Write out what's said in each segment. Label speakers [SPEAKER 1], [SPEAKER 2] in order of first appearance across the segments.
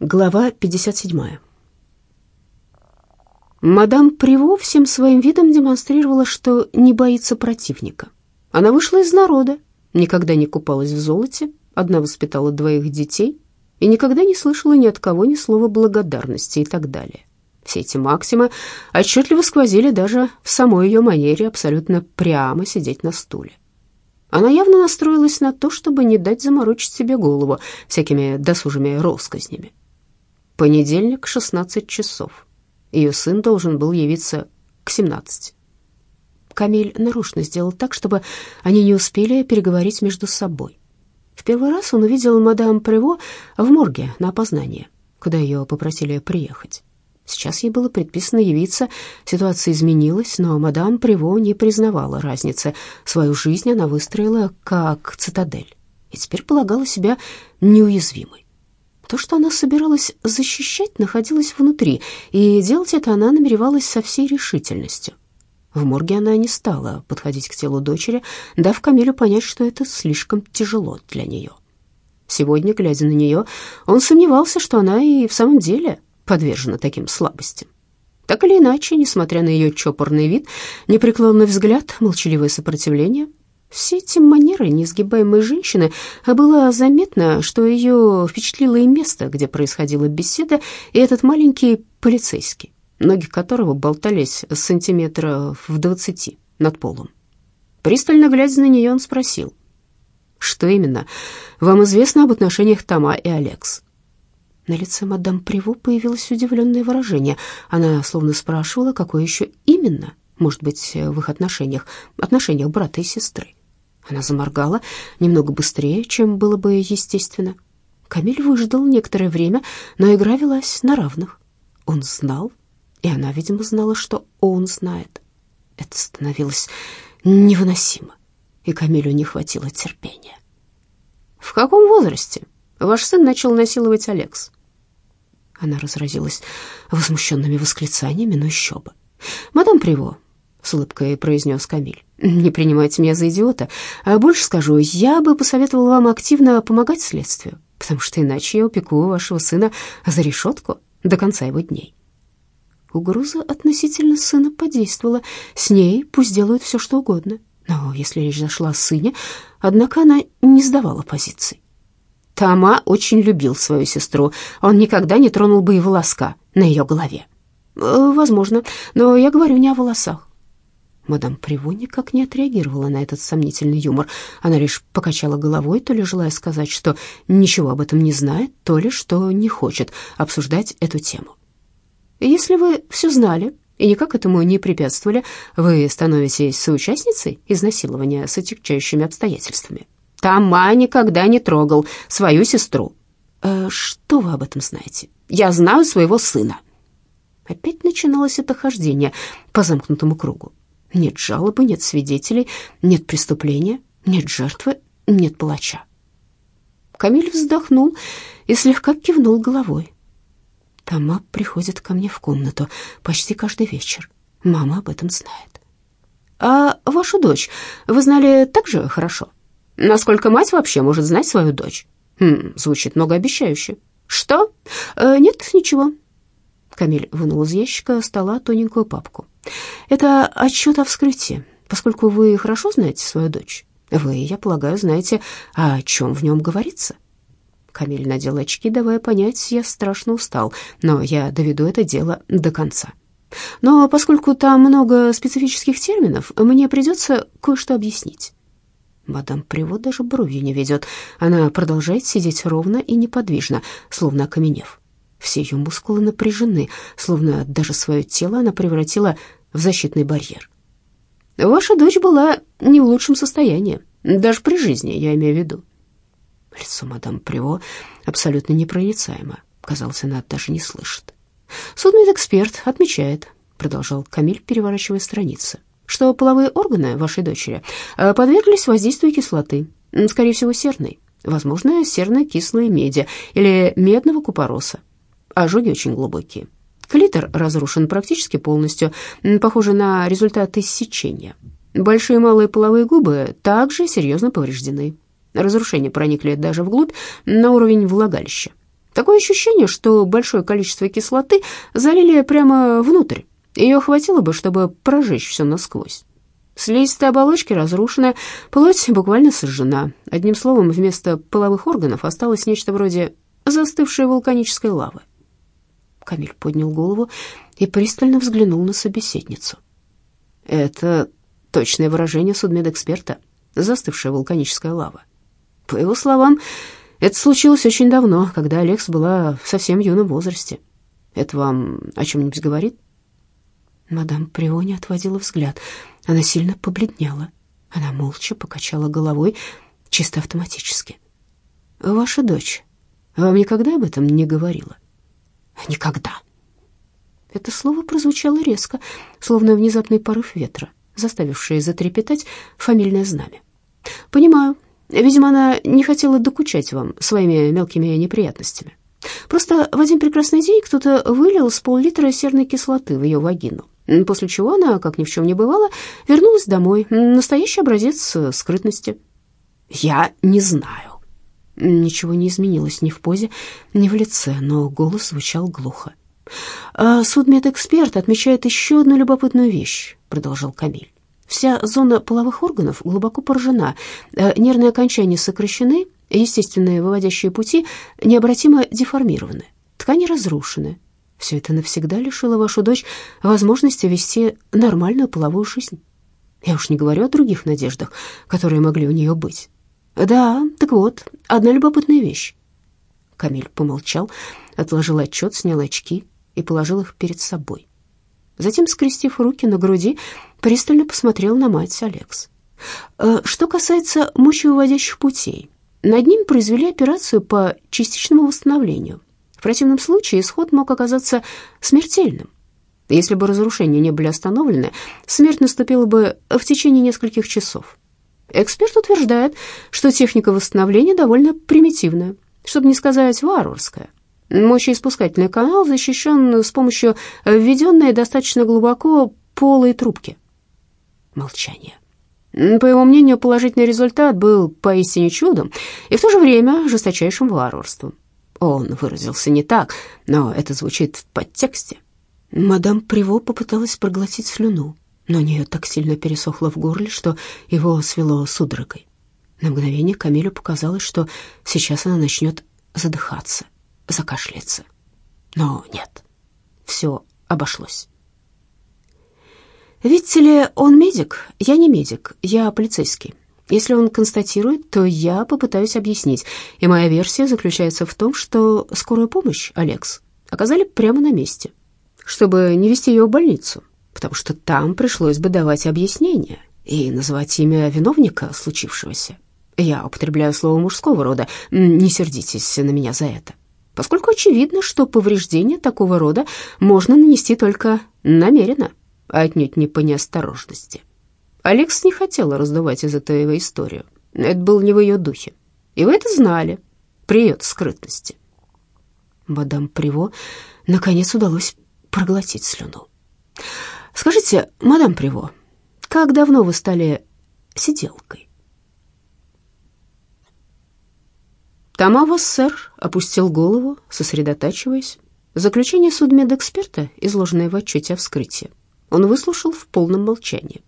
[SPEAKER 1] Глава 57. Мадам Приво всем своим видом демонстрировала, что не боится противника. Она вышла из народа, никогда не купалась в золоте, одна воспитала двоих детей и никогда не слышала ни от кого ни слова благодарности и так далее. Все эти максимы отчетливо сквозили даже в самой ее манере абсолютно прямо сидеть на стуле. Она явно настроилась на то, чтобы не дать заморочить себе голову всякими досужими россказнями. Понедельник, 16 часов. Ее сын должен был явиться к 17. Камиль нарочно сделал так, чтобы они не успели переговорить между собой. В первый раз он увидел мадам Прево в морге на опознание, куда ее попросили приехать. Сейчас ей было предписано явиться, ситуация изменилась, но мадам Прево не признавала разницы. Свою жизнь она выстроила как цитадель и теперь полагала себя неуязвимой. То, что она собиралась защищать, находилось внутри, и делать это она намеревалась со всей решительностью. В морге она не стала подходить к телу дочери, дав Камилю понять, что это слишком тяжело для нее. Сегодня, глядя на нее, он сомневался, что она и в самом деле подвержена таким слабостям. Так или иначе, несмотря на ее чопорный вид, непреклонный взгляд, молчаливое сопротивление, все эти манеры неизгибаемой женщины, было заметно, что ее впечатлило и место, где происходила беседа, и этот маленький полицейский, ноги которого болтались сантиметров в двадцати над полом. Пристально глядя на нее, он спросил, «Что именно вам известно об отношениях Тома и Алекс?» На лице мадам Приво появилось удивленное выражение. Она словно спрашивала, какое еще именно, может быть, в их отношениях, отношениях брата и сестры. Она заморгала немного быстрее, чем было бы естественно. Камиль выждал некоторое время, но игра велась на равных. Он знал, и она, видимо, знала, что он знает. Это становилось невыносимо, и Камилю не хватило терпения. «В каком возрасте ваш сын начал насиловать Алекс?» Она разразилась возмущенными восклицаниями, но еще бы. «Мадам Приво, с улыбкой произнес Камиль. «Не принимайте меня за идиота. А больше скажу, я бы посоветовал вам активно помогать следствию, потому что иначе я упеку вашего сына за решетку до конца его дней». Угроза относительно сына подействовала. С ней пусть делают все, что угодно. Но если речь зашла о сыне, однако она не сдавала позиций. Тома очень любил свою сестру. Он никогда не тронул бы и волоска на ее голове. «Э, «Возможно, но я говорю не о волосах. Мадам Приво никак не отреагировала на этот сомнительный юмор. Она лишь покачала головой, то ли желая сказать, что ничего об этом не знает, то ли что не хочет обсуждать эту тему. «Если вы все знали и никак этому не препятствовали, вы становитесь соучастницей изнасилования с отягчающими обстоятельствами». «Тома никогда не трогал свою сестру». «Э, «Что вы об этом знаете?» «Я знаю своего сына». Опять начиналось это хождение по замкнутому кругу. Нет жалобы, нет свидетелей, нет преступления, нет жертвы, нет палача. Камиль вздохнул и слегка кивнул головой. Тома приходит ко мне в комнату почти каждый вечер. Мама об этом знает. А вашу дочь вы знали так же хорошо? Насколько мать вообще может знать свою дочь? Хм, звучит многообещающе. Что? Э, нет, ничего. Камиль вынул из ящика стола тоненькую папку. «Это отчет о вскрытии. Поскольку вы хорошо знаете свою дочь, вы, я полагаю, знаете, о чем в нем говорится». Камиль надел очки, давая понять, я страшно устал, но я доведу это дело до конца. Но поскольку там много специфических терминов, мне придется кое-что объяснить. Мадам Привод даже бровью не ведет. Она продолжает сидеть ровно и неподвижно, словно окаменев. Все ее мускулы напряжены, словно даже свое тело она превратила в защитный барьер. Ваша дочь была не в лучшем состоянии, даже при жизни, я имею в виду. Лицо мадам Приво абсолютно непроницаемо. Казалось, она даже не слышит. Судмедэксперт отмечает, продолжал Камиль, переворачивая страницы, что половые органы вашей дочери э, подверглись воздействию кислоты, скорее всего, серной, возможно, серно-кислой меди или медного купороса. Ожоги очень глубокие. Клитор разрушен практически полностью, похоже на результат иссечения. Большие и малые половые губы также серьезно повреждены. Разрушения проникли даже вглубь, на уровень влагалища. Такое ощущение, что большое количество кислоты залили прямо внутрь. Ее хватило бы, чтобы прожечь все насквозь. Слизистая оболочка разрушена, плоть буквально сожжена. Одним словом, вместо половых органов осталось нечто вроде застывшей вулканической лавы. Камиль поднял голову и пристально взглянул на собеседницу. Это точное выражение судмедэксперта, застывшая вулканическая лава. По его словам, это случилось очень давно, когда Алекс была в совсем юном возрасте. Это вам о чем-нибудь говорит? Мадам Прио не отводила взгляд. Она сильно побледнела. Она молча покачала головой, чисто автоматически. «Ваша дочь вам никогда об этом не говорила?» «Никогда». Это слово прозвучало резко, словно внезапный порыв ветра, заставивший затрепетать фамильное знамя. «Понимаю. Видимо, она не хотела докучать вам своими мелкими неприятностями. Просто в один прекрасный день кто-то вылил с пол-литра серной кислоты в ее вагину. После чего она, как ни в чем не бывало, вернулась домой. Настоящий образец скрытности. «Я не знаю». Ничего не изменилось ни в позе, ни в лице, но голос звучал глухо. «А «Судмедэксперт отмечает еще одну любопытную вещь», — продолжал Камиль. «Вся зона половых органов глубоко поражена, э, нервные окончания сокращены, естественные выводящие пути необратимо деформированы, ткани разрушены, все это навсегда лишило вашу дочь возможности вести нормальную половую жизнь. Я уж не говорю о других надеждах, которые могли у нее быть. Да, так вот, одна любопытная вещь. Камиль помолчал, отложил отчет, снял очки и положил их перед собой. Затем, скрестив руки на груди, пристально посмотрел на мать Алекс. «Э, что касается мочевыводящих путей, над ним произвели операцию по частичному восстановлению. В противном случае исход мог оказаться смертельным. Если бы разрушения не были остановлены, смерть наступила бы в течение нескольких часов. Эксперт утверждает, что техника восстановления довольно примитивная, чтобы не сказать варварская. Мочеиспускательный канал защищен с помощью введенной достаточно глубоко полой трубки. Молчание. По его мнению, положительный результат был поистине чудом и в то же время жесточайшим варварством. Он выразился не так, но это звучит в подтексте. Мадам Приво попыталась проглотить слюну, но у нее так сильно пересохло в горле, что его свело судорогой. На мгновение Камилю показалось, что сейчас она начнет задыхаться, закашляться. Но нет, все обошлось. «Видите ли, он медик, я не медик, я полицейский. Если он констатирует, то я попытаюсь объяснить. И моя версия заключается в том, что скорую помощь, Алекс, оказали прямо на месте, чтобы не вести ее в больницу, потому что там пришлось бы давать объяснение и называть имя виновника случившегося. Я употребляю слово мужского рода, не сердитесь на меня за это, поскольку очевидно, что повреждение такого рода можно нанести только намеренно, а отнюдь не по неосторожности. Алекс не хотела раздувать из этого историю. Это было не в ее духе. И вы это знали, при ее скрытности. Мадам Приво наконец удалось проглотить слюну. «Скажите, мадам Приво, как давно вы стали сиделкой?» Тамава сэр опустил голову, сосредотачиваясь. Заключение судмедэксперта, изложенное в отчете о вскрытии, он выслушал в полном молчании.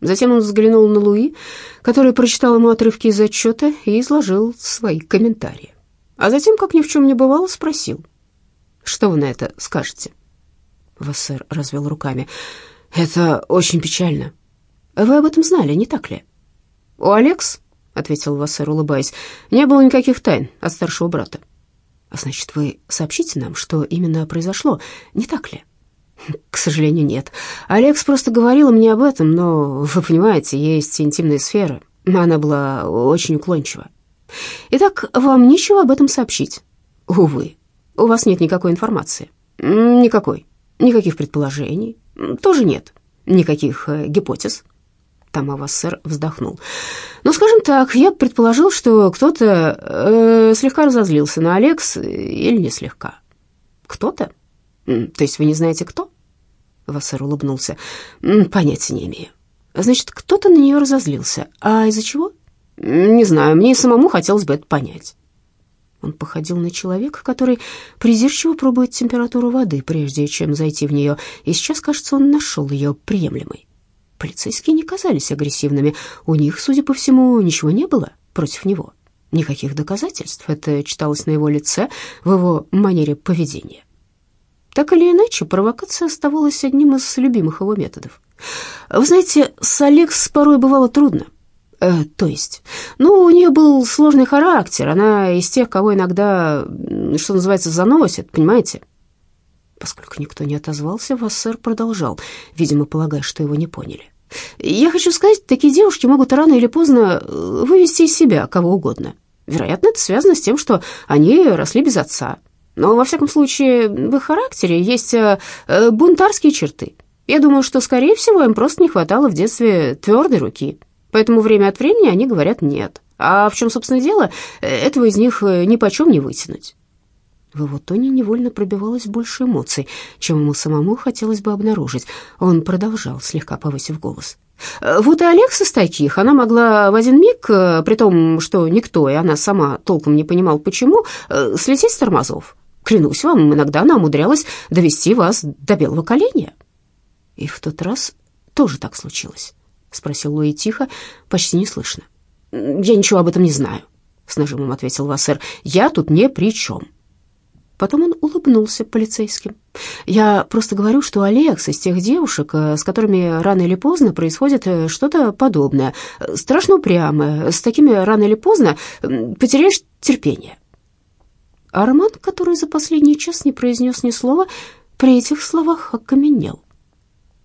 [SPEAKER 1] Затем он взглянул на Луи, который прочитал ему отрывки из отчета и изложил свои комментарии. А затем, как ни в чем не бывало, спросил, «Что вы на это скажете?» Вассер развел руками. «Это очень печально. Вы об этом знали, не так ли?» «У Алекс», — ответил Вассер, улыбаясь, — «не было никаких тайн от старшего брата». «Значит, вы сообщите нам, что именно произошло, не так ли?» К сожалению, нет. Алекс просто говорила мне об этом, но, вы понимаете, есть интимная сфера. Она была очень уклончива. Итак, вам нечего об этом сообщить? Увы, у вас нет никакой информации. Никакой. Никаких предположений. Тоже нет. Никаких э, гипотез. Тамавассер вздохнул. «Ну, скажем так, я предположил, что кто-то э, слегка разозлился на Алекс или не слегка». «Кто-то? То есть вы не знаете, кто?» Вассер улыбнулся. «Понятия не имею. Значит, кто-то на нее разозлился. А из-за чего?» «Не знаю, мне и самому хотелось бы это понять». Он походил на человека, который придирчиво пробует температуру воды, прежде чем зайти в нее, и сейчас, кажется, он нашел ее приемлемой. Полицейские не казались агрессивными, у них, судя по всему, ничего не было против него. Никаких доказательств, это читалось на его лице, в его манере поведения. Так или иначе, провокация оставалась одним из любимых его методов. Вы знаете, с Алекс порой бывало трудно. Э, то есть, ну, у нее был сложный характер, она из тех, кого иногда, что называется, заносит, понимаете? Поскольку никто не отозвался, Вассер продолжал, видимо, полагая, что его не поняли. Я хочу сказать, такие девушки могут рано или поздно э, вывести из себя кого угодно. Вероятно, это связано с тем, что они росли без отца. Но, во всяком случае, в их характере есть э, бунтарские черты. Я думаю, что, скорее всего, им просто не хватало в детстве твердой руки. Поэтому время от времени они говорят «нет». А в чем, собственно, дело, этого из них э, ни почем не вытянуть. В его тоне невольно пробивалось больше эмоций, чем ему самому хотелось бы обнаружить. Он продолжал, слегка повысив голос. «Э, «Вот и Алекса из таких. Она могла в один миг, э, при том, что никто, и она сама толком не понимал, почему, слететь с тормозов. Клянусь вам, иногда она умудрялась довести вас до белого коленя». И в тот раз тоже так случилось. — спросил Луи тихо, почти неслышно. «Я ничего об этом не знаю», — с нажимом ответил Вассер. «Я тут ни при чем». Потом он улыбнулся полицейским. «Я просто говорю, что Алекс из тех девушек, э, с которыми рано или поздно происходит э, что-то подобное, страшно упрямое, с такими рано или поздно потеряешь терпение». Арман, который за последний час не произнес ни слова, при этих словах окаменел.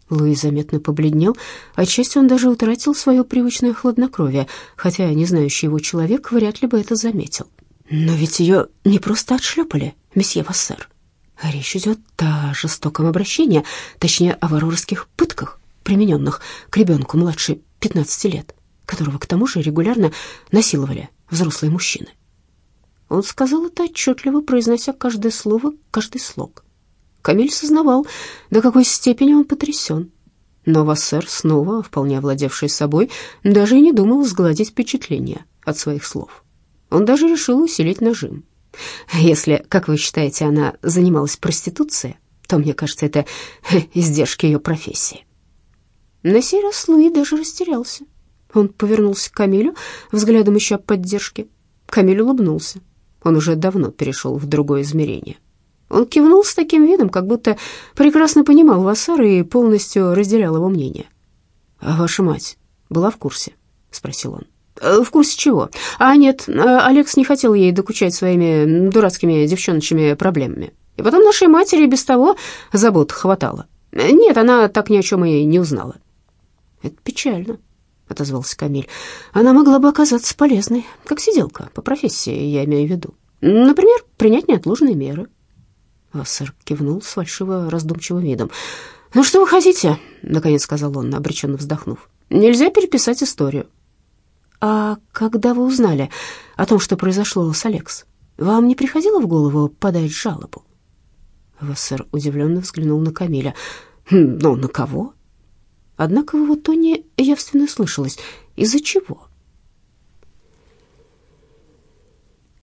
[SPEAKER 1] Луи заметно побледнел, отчасти он даже утратил свое привычное хладнокровие, хотя не знающий его человек вряд ли бы это заметил. Но ведь ее не просто отшлепали, месье Вассер. Речь идет о жестоком обращении, точнее, о варварских пытках, примененных к ребенку младше 15 лет, которого к тому же регулярно насиловали взрослые мужчины. Он сказал это отчетливо, произнося каждое слово, каждый слог. Камиль сознавал, до какой степени он потрясен. Но Вассер, снова вполне овладевший собой, даже и не думал сгладить впечатление от своих слов. Он даже решил усилить нажим. Если, как вы считаете, она занималась проституцией, то, мне кажется, это издержки ее профессии. На сей раз Луи даже растерялся. Он повернулся к Камилю, взглядом ища поддержки. Камиль улыбнулся. Он уже давно перешел в другое измерение. Он кивнул с таким видом, как будто прекрасно понимал Вассара и полностью разделял его мнение. «А ваша мать была в курсе?» — спросил он. «Э, «В курсе чего? А нет, э, Алекс не хотел ей докучать своими дурацкими девчоночными проблемами. И потом нашей матери без того забот хватало. Нет, она так ни о чем и не узнала». «Это печально», — отозвался Камиль. «Она могла бы оказаться полезной, как сиделка, по профессии, я имею в виду. Например, принять неотложные меры». Сэр кивнул с фальшиво раздумчивым видом. «Ну что вы хотите?» — наконец сказал он, обреченно вздохнув. «Нельзя переписать историю». «А когда вы узнали о том, что произошло с Алекс, вам не приходило в голову подать жалобу?» Вассер удивленно взглянул на Камиля. «Хм, «Ну, на кого?» Однако в его тоне явственно слышалось. «Из-за чего?»